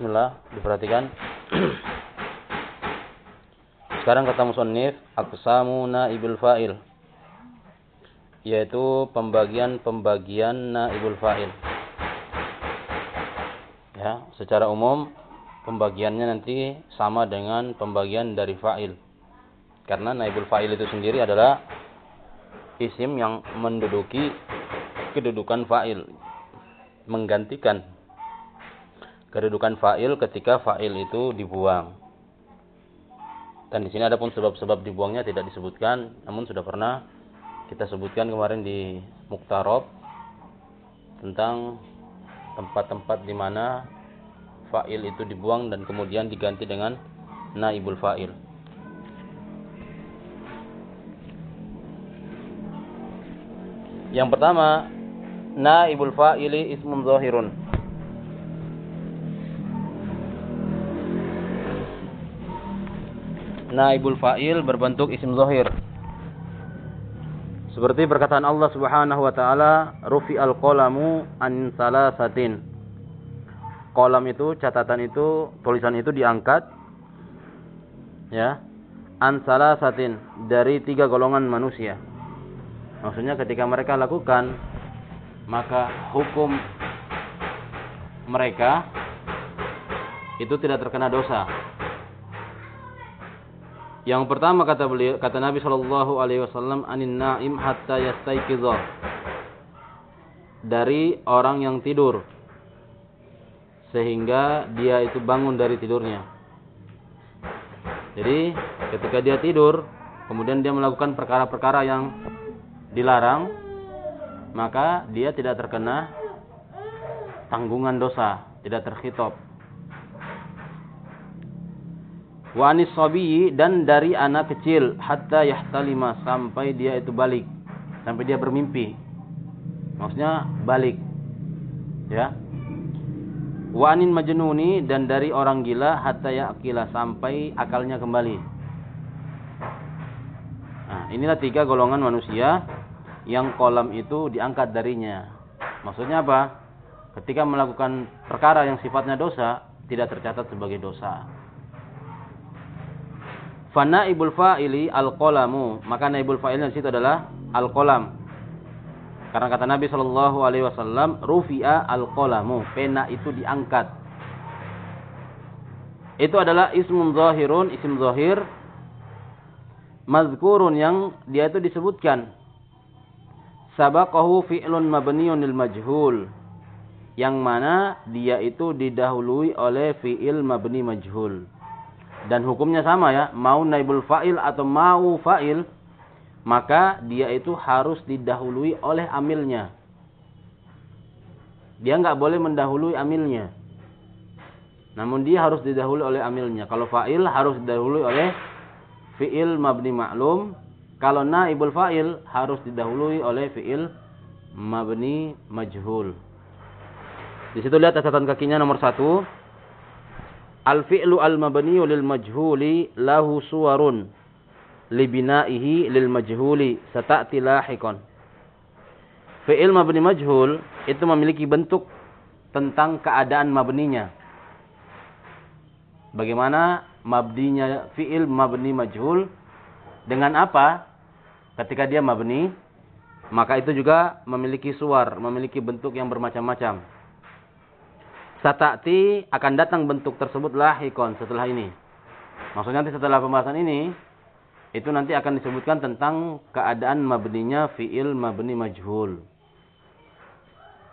Bismillah, diperhatikan. Sekarang kata musannif, aqsamu naibul fa'il. Yaitu pembagian-pembagian naibul fa'il. Ya, secara umum pembagiannya nanti sama dengan pembagian dari fa'il. Karena naibul fa'il itu sendiri adalah isim yang menduduki kedudukan fa'il. Menggantikan kedudukan fa'il ketika fa'il itu dibuang. Dan di sini ada pun sebab-sebab dibuangnya tidak disebutkan, namun sudah pernah kita sebutkan kemarin di Muktarob tentang tempat-tempat di mana fa'il itu dibuang dan kemudian diganti dengan naibul fa'il. Yang pertama, naibul fa'ili ismun zahirun. Naibul fa'il berbentuk isim zahir. Seperti perkataan Allah Subhanahu wa taala, al qalamu an salasatin. Kolam itu, catatan itu, tulisan itu diangkat ya. An salasatin dari tiga golongan manusia. Maksudnya ketika mereka lakukan maka hukum mereka itu tidak terkena dosa yang pertama kata beliau, kata Nabi Shallallahu Alaihi Wasallam, anin naim hatta yastaiqidha. Dari orang yang tidur, sehingga dia itu bangun dari tidurnya. Jadi ketika dia tidur, kemudian dia melakukan perkara-perkara yang dilarang, maka dia tidak terkena tanggungan dosa, tidak terkhitop. Wa anis dan dari anak kecil hatta yahtalima sampai dia itu balik. Sampai dia bermimpi. Maksudnya balik. Ya. Wa anin majnuni dan dari orang gila hatta yaqila sampai akalnya kembali. Nah inilah tiga golongan manusia yang kolam itu diangkat darinya. Maksudnya apa? Ketika melakukan perkara yang sifatnya dosa tidak tercatat sebagai dosa Fana ibul fa'ili al-qolamu. Maka naibul fa'ilnya di situ adalah al-qolam. Karena kata Nabi Shallallahu Alaihi Wasallam, rufi'a al-qolamu. Pena itu diangkat. Itu adalah ismun zahirun, isim zahir. Mazkurun yang dia itu disebutkan. Sabaqahu fi'lun mabniun lil majhul. Yang mana dia itu didahului oleh fi'il mabni majhul dan hukumnya sama ya, mau naibul fa'il atau mau fa'il, maka dia itu harus didahului oleh amilnya. Dia nggak boleh mendahului amilnya. Namun dia harus didahului oleh amilnya. Kalau fa'il harus didahului oleh fi'il mabni maklum. Kalau naibul fa'il harus didahului oleh fi'il mabni majhul. Di situ lihat catatan kakinya nomor satu. Al-fi'lu al-mabniyu lil majhuli lahu suwarun libina'ihi lil majhuli sata'ti lahiqan. Fi'il mabni majhul itu memiliki bentuk tentang keadaan mabninya. Bagaimana mabninya fi'il mabni majhul dengan apa? Ketika dia mabni, maka itu juga memiliki suar, memiliki bentuk yang bermacam-macam. Satati akan datang bentuk tersebut lahikon setelah ini. Maksudnya nanti setelah pembahasan ini, itu nanti akan disebutkan tentang keadaan mabninya fi'il mabni majhul.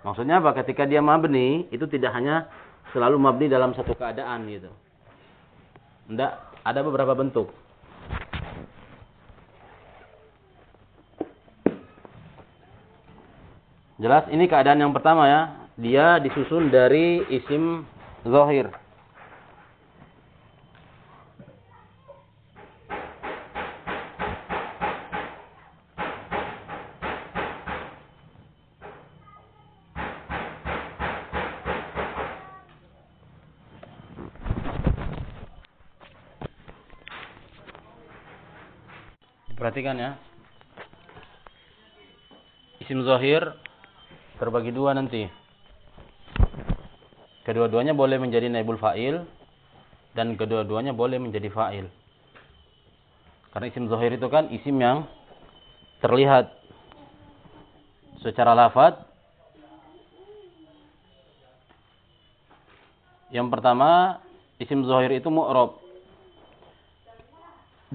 Maksudnya apa? Ketika dia mabni, itu tidak hanya selalu mabni dalam satu keadaan gitu. Tidak, ada beberapa bentuk. Jelas ini keadaan yang pertama ya dia disusun dari isim zahir. Perhatikan ya. Isim zahir terbagi dua nanti. Kedua-duanya boleh menjadi naibul fa'il dan kedua-duanya boleh menjadi fa'il. Karena isim zahir itu kan isim yang terlihat secara lafad. Yang pertama, isim zahir itu mu'rob.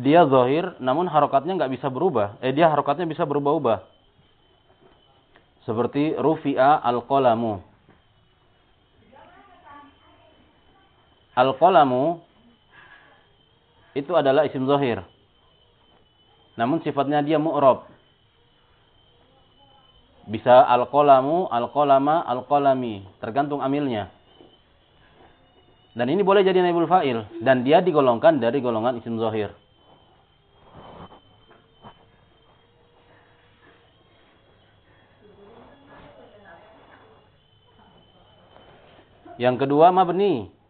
Dia zahir, namun harokatnya nggak bisa berubah. Eh, dia harokatnya bisa berubah-ubah. Seperti rufi'a al-qalamu. Al-qalamu itu adalah isim zahir. Namun sifatnya dia mu'rob. Bisa al-qalamu, al-qalama, al-qalami. Tergantung amilnya. Dan ini boleh jadi naibul fa'il. Dan dia digolongkan dari golongan isim zahir. Yang kedua mabni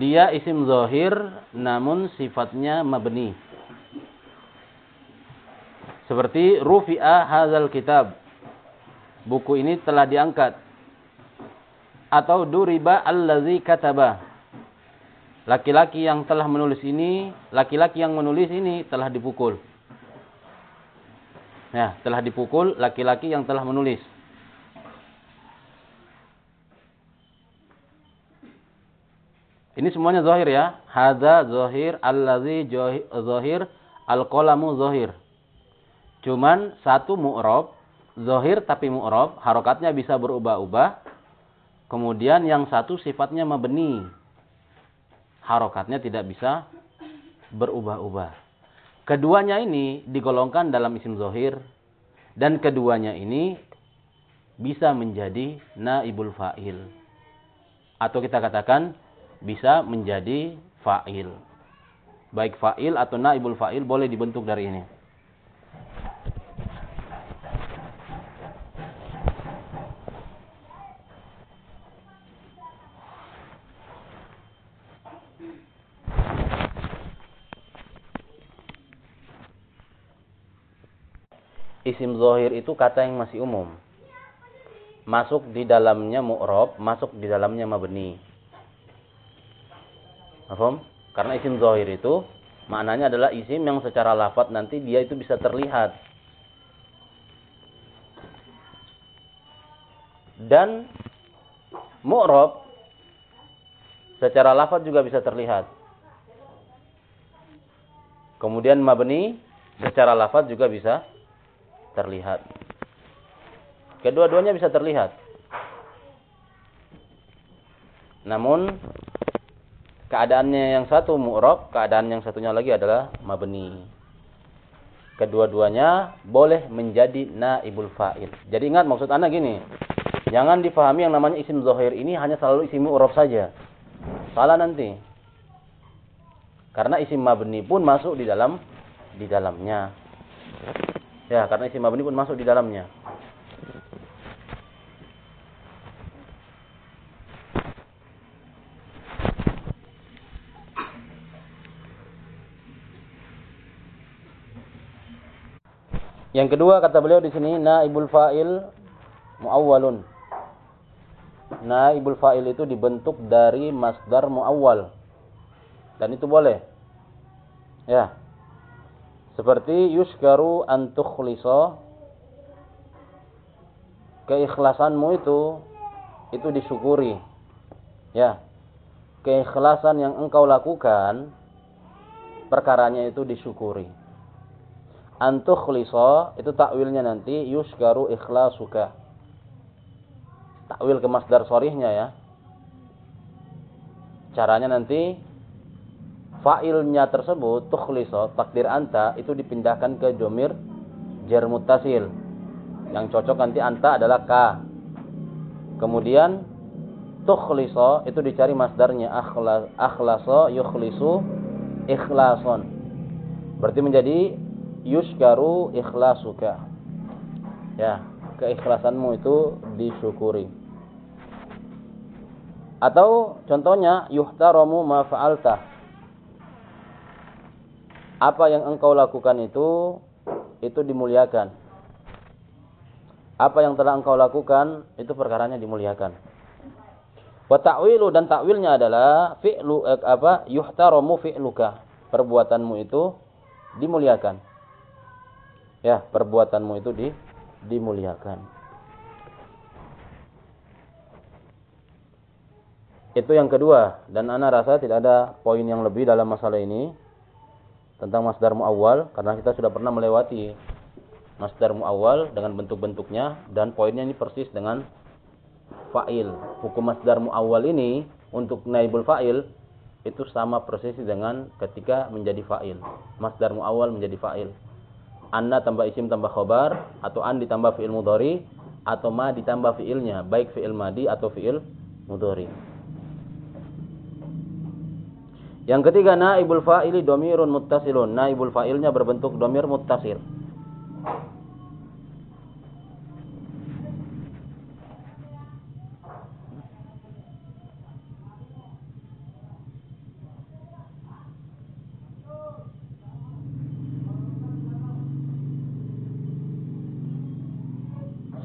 dia isim zohir namun sifatnya mabni. Seperti rufi'a hazal kitab. Buku ini telah diangkat. Atau duriba allazi kataba. Laki-laki yang telah menulis ini, laki-laki yang menulis ini telah dipukul. Ya, telah dipukul laki-laki yang telah menulis. Ini semuanya zahir ya. Hadza zahir, allazi zahir, al-qalamu zahir. Cuman satu mu'rab, zahir tapi mu'rab, harokatnya bisa berubah-ubah. Kemudian yang satu sifatnya mabni. Harokatnya tidak bisa berubah-ubah. Keduanya ini digolongkan dalam isim zahir. Dan keduanya ini bisa menjadi naibul fa'il. Atau kita katakan bisa menjadi fa'il. Baik fa'il atau naibul fa'il boleh dibentuk dari ini. Isim zohir itu kata yang masih umum. Masuk di dalamnya mu'rob, masuk di dalamnya mabni. Paham? Karena isim zahir itu maknanya adalah isim yang secara lafat nanti dia itu bisa terlihat. Dan mu'rab secara lafat juga bisa terlihat. Kemudian mabni secara lafat juga bisa terlihat. Kedua-duanya bisa terlihat. Namun keadaannya yang satu mu'rob, keadaan yang satunya lagi adalah mabni. Kedua-duanya boleh menjadi naibul fa'il. Jadi ingat maksud anak gini. Jangan difahami yang namanya isim zohir ini hanya selalu isim mu'rob saja. Salah nanti. Karena isim mabni pun masuk di dalam di dalamnya. Ya, karena isim mabni pun masuk di dalamnya. Yang kedua kata beliau di sini naibul fa'il muawwalun. Naibul fa'il itu dibentuk dari masdar muawwal. Dan itu boleh. Ya. Seperti yuskaru an tukhlisa keikhlasanmu itu itu disyukuri. Ya. Keikhlasan yang engkau lakukan perkaranya itu disyukuri antukhlisa itu takwilnya nanti yuskaru ikhlasuka. Takwil ke masdar sorihnya ya. Caranya nanti fa'ilnya tersebut tukhlisa takdir anta itu dipindahkan ke domir jar muttasil. Yang cocok nanti anta adalah ka. Kemudian tukhlisa itu dicari masdarnya akhlas akhlasa yukhlisu ikhlason. Berarti menjadi yuskaru ikhlasuka. Ya, keikhlasanmu itu disyukuri. Atau contohnya yuhtaramu ma fa'alta. Apa yang engkau lakukan itu itu dimuliakan. Apa yang telah engkau lakukan itu perkaranya dimuliakan. Wa ta'wilu dan takwilnya adalah fi'lu eh, apa yuhtaramu fi'luka. Perbuatanmu itu dimuliakan. Ya, perbuatanmu itu di dimuliakan. Itu yang kedua dan ana rasa tidak ada poin yang lebih dalam masalah ini tentang masdar muawwal karena kita sudah pernah melewati masdar muawwal dengan bentuk-bentuknya dan poinnya ini persis dengan fa'il. Hukum masdar muawwal ini untuk naibul fa'il itu sama persis dengan ketika menjadi fa'il. Masdar muawwal menjadi fa'il. Anna tambah isim tambah khobar atau an ditambah fi'il mudhari atau ma ditambah fi'ilnya, baik fi'il madi atau fi'il mudhari. Yang ketiga naibul fa'ili domirun muttasilun. Naibul fa'ilnya berbentuk domir muttasil.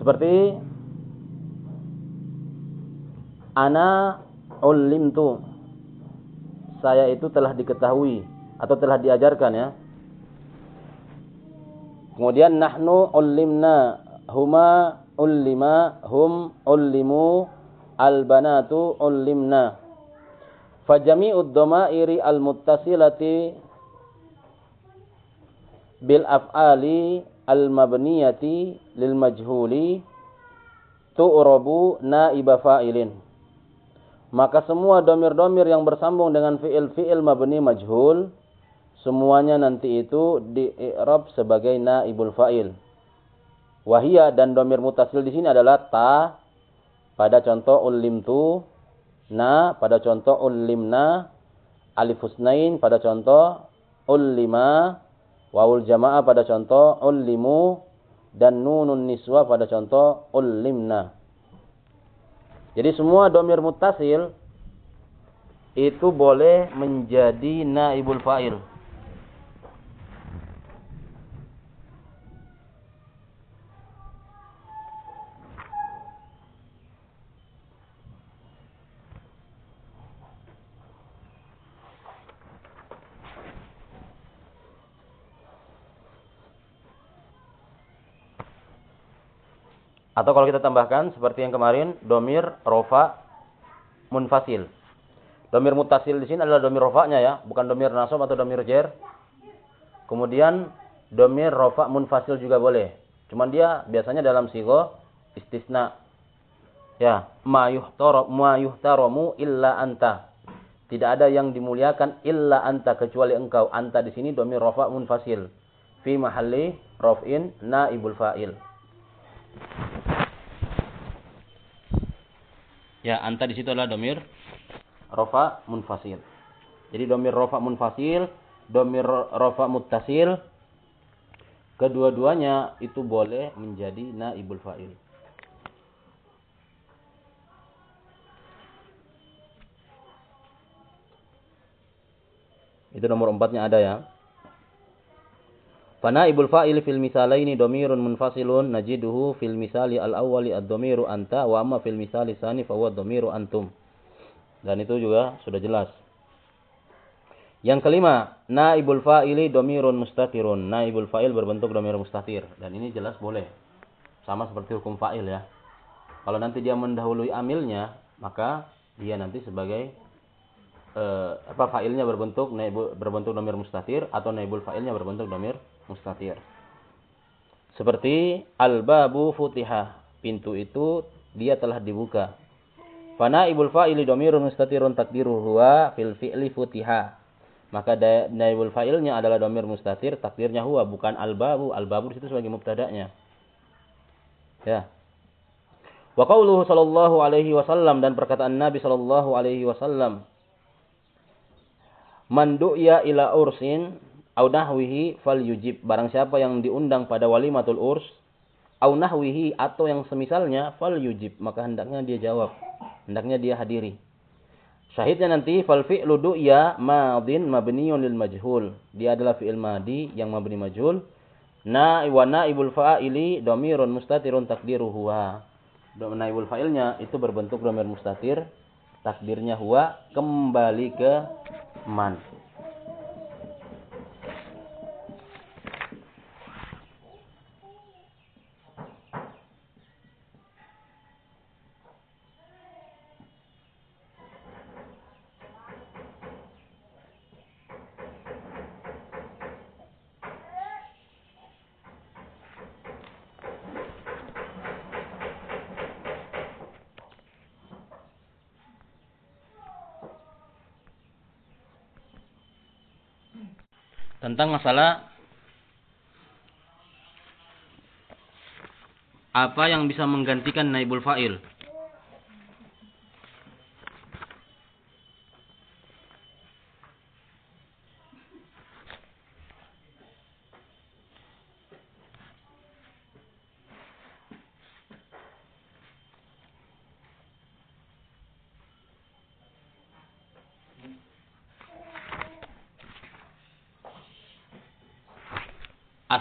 Seperti ana ulimtu. Saya itu telah diketahui atau telah diajarkan ya. Kemudian nahnu ulimna huma ulima hum ulimu albanatu ulimna. Fajami'ud dhamairi al-muttasilati bil af'ali al-mabniyati lil majhuli tu'rabu naiba fa'ilin. Maka semua domir-domir yang bersambung dengan fi'il-fi'il mabni majhul semuanya nanti itu di i'rab sebagai naibul fa'il. Wahia dan domir mutasil di sini adalah ta pada contoh ulimtu, na pada contoh ulimna, alif husnain pada contoh ulima, Wawul jamaah pada contoh ullimu dan nunun niswa pada contoh ullimna. Jadi semua domir mutasil itu boleh menjadi naibul fa'il. Atau kalau kita tambahkan seperti yang kemarin, domir rofa munfasil. Domir mutasil di sini adalah domir rofanya ya, bukan domir nasob atau domir jer. Kemudian domir rofa munfasil juga boleh. Cuman dia biasanya dalam sigo istisna. Ya, ma yuhtaramu illa anta. Tidak ada yang dimuliakan illa anta kecuali engkau. Anta di sini domir rofa munfasil. Fi mahalli rof'in naibul fa'il. Ya, anta di situ adalah domir rofa munfasil. Jadi domir rofa munfasil, domir rofa muttasil, kedua-duanya itu boleh menjadi naibul fa'il. Itu nomor empatnya ada ya. Fana ibul fa'il fil misalaini domirun munfasilun najiduhu fil misali al awwali ad domiru anta wa amma fil misali sani fa huwa domiru antum. Dan itu juga sudah jelas. Yang kelima, naibul fa'ili domirun mustatirun. Naibul fa'il berbentuk domir mustatir. Dan ini jelas boleh. Sama seperti hukum fa'il ya. Kalau nanti dia mendahului amilnya, maka dia nanti sebagai eh, apa fa'ilnya berbentuk berbentuk domir mustatir atau naibul fa'ilnya berbentuk domir mustatir. Seperti al-babu futihah. Pintu itu dia telah dibuka. Fana ibul fa'ili domirun mustatirun takdiru huwa fil fi'li futiha. Maka naibul fa'ilnya adalah domir mustatir, takdirnya huwa bukan al-babu. Al-babu itu sebagai mubtada'nya. Ya. Wa qauluhu sallallahu alaihi wasallam dan perkataan Nabi sallallahu alaihi wasallam Man du'ya ila ursin au nahwihi fal yujib barang siapa yang diundang pada walimatul urs au nahwihi atau yang semisalnya fal yujib maka hendaknya dia jawab. Hendaknya dia hadiri. Syahidnya nanti fal fi'lu du'ya madin mabniun lil majhul. Dia adalah fi'il madi yang mabni majhul. Na wa naibul fa'ili dhamirun mustatirun takdiru huwa. Naibul fa'ilnya itu berbentuk dhamir mustatir, takdirnya huwa kembali ke man. Tentang masalah apa yang bisa menggantikan naibul fa'il.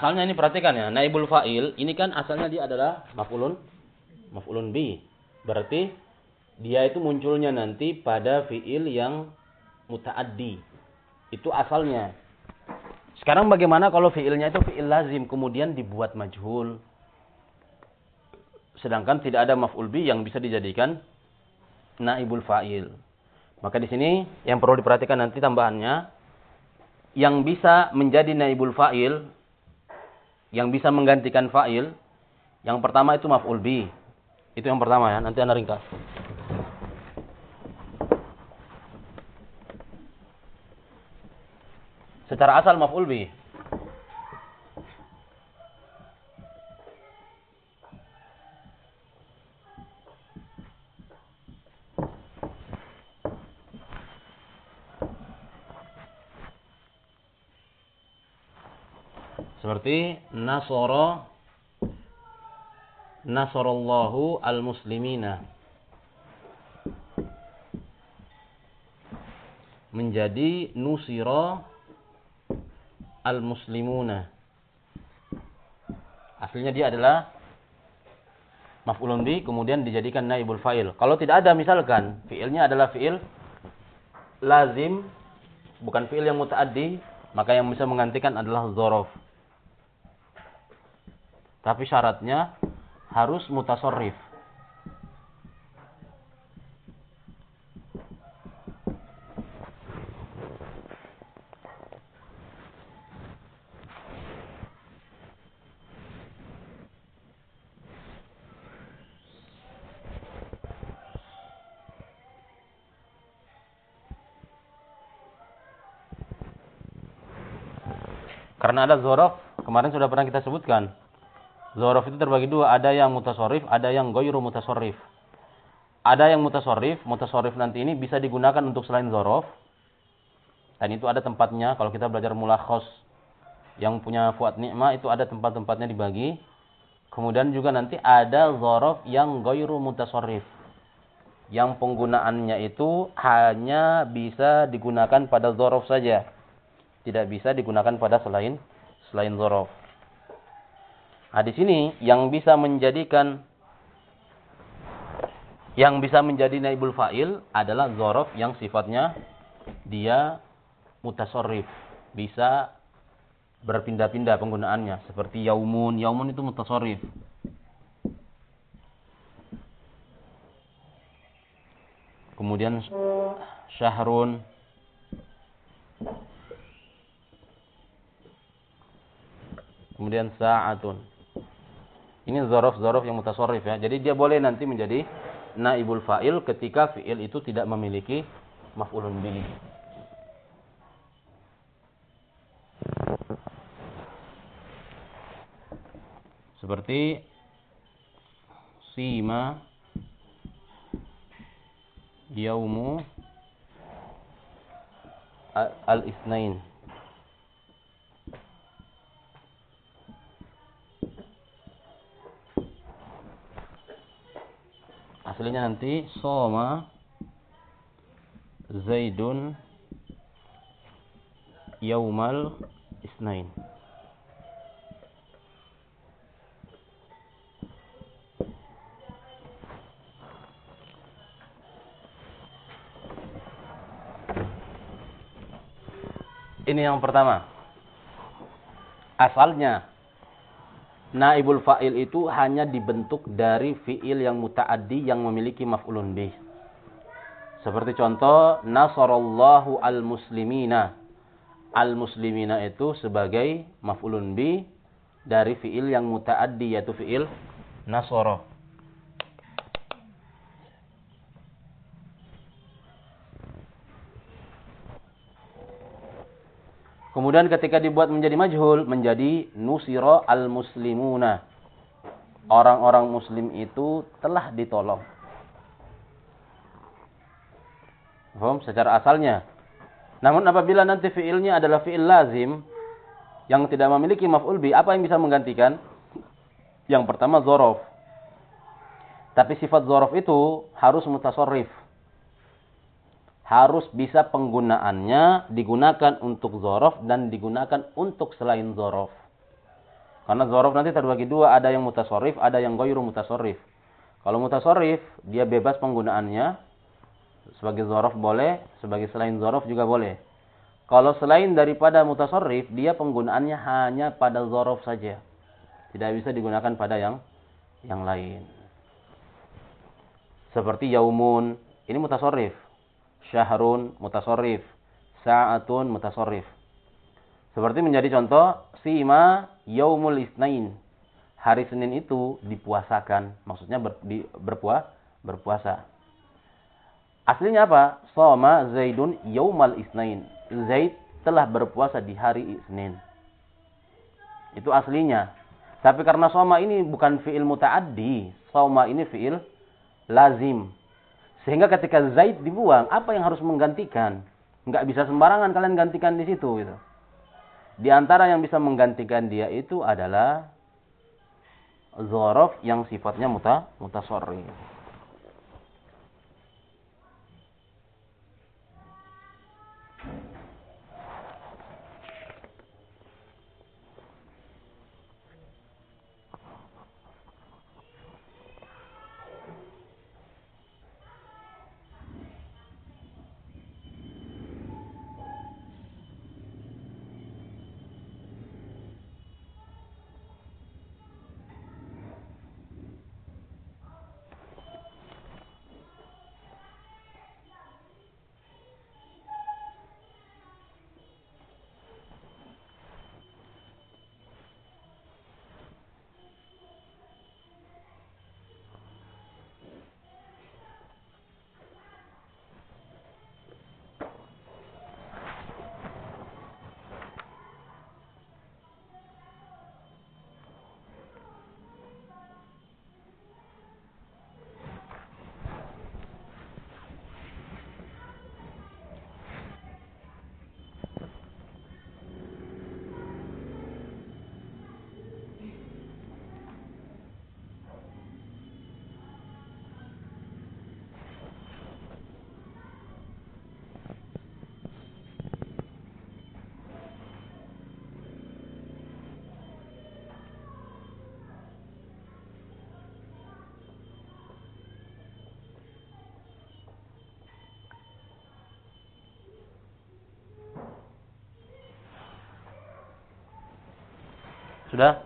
Asalnya ini perhatikan ya, naibul fa'il ini kan asalnya dia adalah maf'ulun maf'ulun bi. Berarti dia itu munculnya nanti pada fi'il yang mutaaddi. Itu asalnya. Sekarang bagaimana kalau fi'ilnya itu fi'il lazim kemudian dibuat majhul? Sedangkan tidak ada maf'ul bi yang bisa dijadikan naibul fa'il. Maka di sini yang perlu diperhatikan nanti tambahannya yang bisa menjadi naibul fa'il yang bisa menggantikan fa'il, yang pertama itu maf'ul bi. Itu yang pertama ya, nanti Anda ringkas. Secara asal maf'ul bi. Seperti nasara nasarallahu al-muslimina. Menjadi nusira al-muslimuna. Aslinya dia adalah maf'ulun bi kemudian dijadikan naibul fa'il. Kalau tidak ada misalkan fiilnya adalah fiil lazim bukan fiil yang mutaaddi, maka yang bisa menggantikan adalah dzaraf. Tapi syaratnya harus mutasorrif. Karena ada zorof, kemarin sudah pernah kita sebutkan. Zorof itu terbagi dua, ada yang mutasorif, ada yang goyru mutasorif. Ada yang mutasorif, mutasorif nanti ini bisa digunakan untuk selain zorof. Dan itu ada tempatnya, kalau kita belajar mulakhos yang punya fuad nikmah itu ada tempat-tempatnya dibagi. Kemudian juga nanti ada zorof yang goyru mutasorif. Yang penggunaannya itu hanya bisa digunakan pada zorof saja. Tidak bisa digunakan pada selain selain zorof. Nah, di sini yang bisa menjadikan yang bisa menjadi naibul fa'il adalah zorof yang sifatnya dia mutasorif. Bisa berpindah-pindah penggunaannya. Seperti yaumun. Yaumun itu mutasorif. Kemudian syahrun. Kemudian sa'atun. Ini zorof-zorof yang mutasorif ya. Jadi dia boleh nanti menjadi naibul fa'il ketika fi'il itu tidak memiliki maf'ulun bihi. Seperti sima yaumu al-isnain. Aslinya nanti soma Zaidun yaumal isnain. Ini yang pertama. Asalnya naibul fa'il itu hanya dibentuk dari fi'il yang muta'addi yang memiliki maf'ulun bih. Seperti contoh nasarallahu al-muslimina. Al-muslimina itu sebagai maf'ulun bih dari fi'il yang muta'addi yaitu fi'il nasara. Kemudian ketika dibuat menjadi majhul, menjadi nusiro al-muslimuna. Orang-orang muslim itu telah ditolong. Faham? Secara asalnya. Namun apabila nanti fiilnya adalah fiil lazim, yang tidak memiliki maf'ul bi, apa yang bisa menggantikan? Yang pertama zorof. Tapi sifat zorof itu harus mutasorif harus bisa penggunaannya digunakan untuk zorof dan digunakan untuk selain zorof. Karena zorof nanti terbagi dua, ada yang mutasorif, ada yang goyru mutasorif. Kalau mutasorif, dia bebas penggunaannya. Sebagai zorof boleh, sebagai selain zorof juga boleh. Kalau selain daripada mutasorif, dia penggunaannya hanya pada zorof saja. Tidak bisa digunakan pada yang yang lain. Seperti yaumun, ini mutasorif syahrun mutasorif, sa'atun mutasorif. Seperti menjadi contoh, sima yaumul isnain. Hari Senin itu dipuasakan, maksudnya ber, di, berpuas, berpuasa. Aslinya apa? Soma Zaidun yaumal isnain. Zaid telah berpuasa di hari Isnin. Itu aslinya. Tapi karena soma ini bukan fi'il muta'addi. Soma ini fi'il lazim. Sehingga ketika Zaid dibuang, apa yang harus menggantikan? Enggak bisa sembarangan kalian gantikan di situ gitu. Di antara yang bisa menggantikan dia itu adalah zorof yang sifatnya muta mutasorri. Sudah?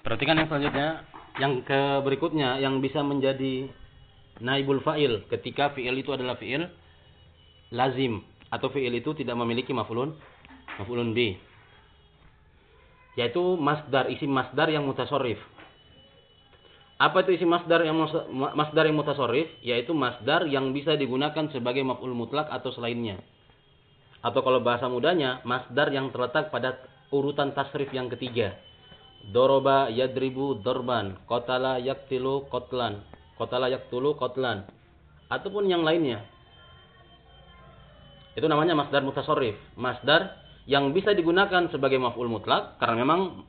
Perhatikan yang selanjutnya, yang ke berikutnya yang bisa menjadi naibul fa'il ketika fi'il itu adalah fi'il lazim atau fi'il itu tidak memiliki maf'ulun maf'ulun bi. Yaitu masdar, isim masdar yang mutasorif. Apa itu isi masdar yang masdar yang mutasorif? Yaitu masdar yang bisa digunakan sebagai maf'ul mutlak atau selainnya. Atau kalau bahasa mudanya, masdar yang terletak pada urutan tasrif yang ketiga. Doroba yadribu dorban, kotala yaktilu kotlan, kotala yaktulu kotlan. Ataupun yang lainnya. Itu namanya masdar mutasorif. Masdar yang bisa digunakan sebagai maf'ul mutlak karena memang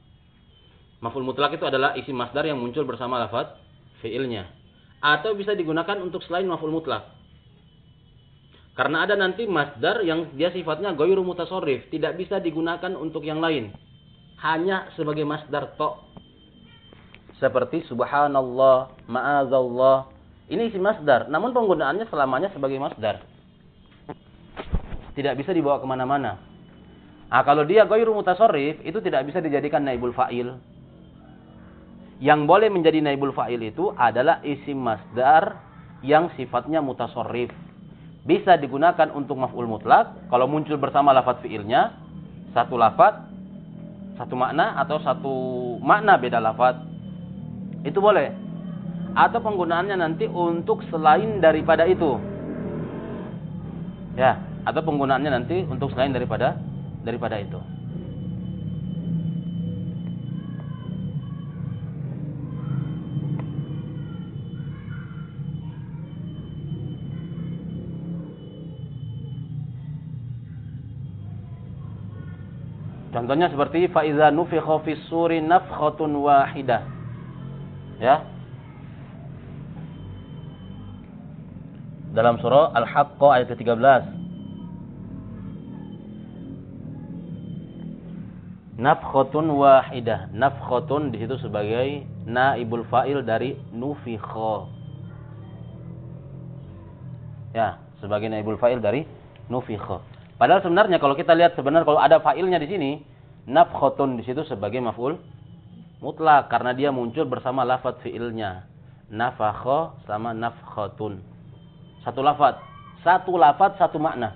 Maf'ul mutlak itu adalah isi masdar yang muncul bersama lafaz fiilnya. Atau bisa digunakan untuk selain maf'ul mutlak. Karena ada nanti masdar yang dia sifatnya goyru mutasorif. Tidak bisa digunakan untuk yang lain. Hanya sebagai masdar to. Seperti subhanallah, ma'azallah, Ini isim masdar, namun penggunaannya selamanya sebagai masdar. Tidak bisa dibawa ke mana-mana. Nah, kalau dia goyru mutasorif, itu tidak bisa dijadikan naibul fa'il. Yang boleh menjadi naibul fa'il itu adalah isim masdar yang sifatnya mutasorif. Bisa digunakan untuk maf'ul mutlak, kalau muncul bersama lafat fi'ilnya, satu lafat, satu makna, atau satu makna beda lafat. Itu boleh atau penggunaannya nanti untuk selain daripada itu. Ya, atau penggunaannya nanti untuk selain daripada daripada itu. Contohnya seperti faiza nufikha fis suri nafkhatun wahidah. Ya, dalam surah Al-Haqqa ayat ke-13. Nafkhatun wahidah. Nafkhatun di situ sebagai naibul fa'il dari nufikha. Ya, sebagai naibul fa'il dari nufikha. Padahal sebenarnya kalau kita lihat sebenarnya kalau ada fa'ilnya di sini, nafkhatun di situ sebagai maf'ul mutlak karena dia muncul bersama lafaz fi'ilnya. Nafakha sama nafkhatun. Satu lafat. Satu lafat, satu makna.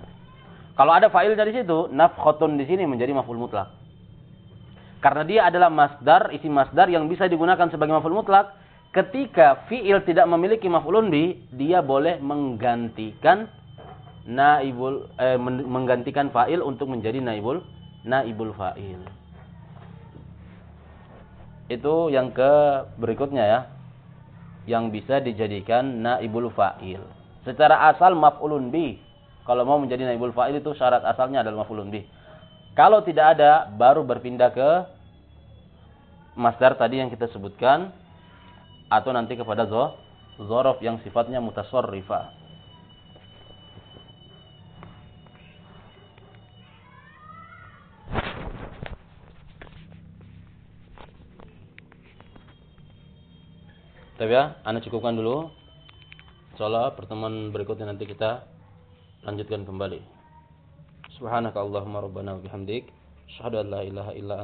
Kalau ada fa'il dari situ, nafkhotun di sini menjadi maf'ul mutlak. Karena dia adalah masdar, isi masdar yang bisa digunakan sebagai maf'ul mutlak. Ketika fi'il tidak memiliki maf'ulun bi, dia boleh menggantikan naibul eh, menggantikan fa'il untuk menjadi naibul naibul fa'il. Itu yang ke berikutnya ya. Yang bisa dijadikan naibul fa'il. Secara asal maf'ulun bi. Kalau mau menjadi naibul fa'il itu syarat asalnya adalah maf'ulun bi. Kalau tidak ada, baru berpindah ke masdar tadi yang kita sebutkan atau nanti kepada zo, zorof yang sifatnya mutasorrifa. Tapi ya, anda cukupkan dulu. Insyaallah pertemuan berikutnya nanti kita lanjutkan kembali. Subhanaka Allahumma rabbana wa bihamdik, asyhadu an la ilaha illa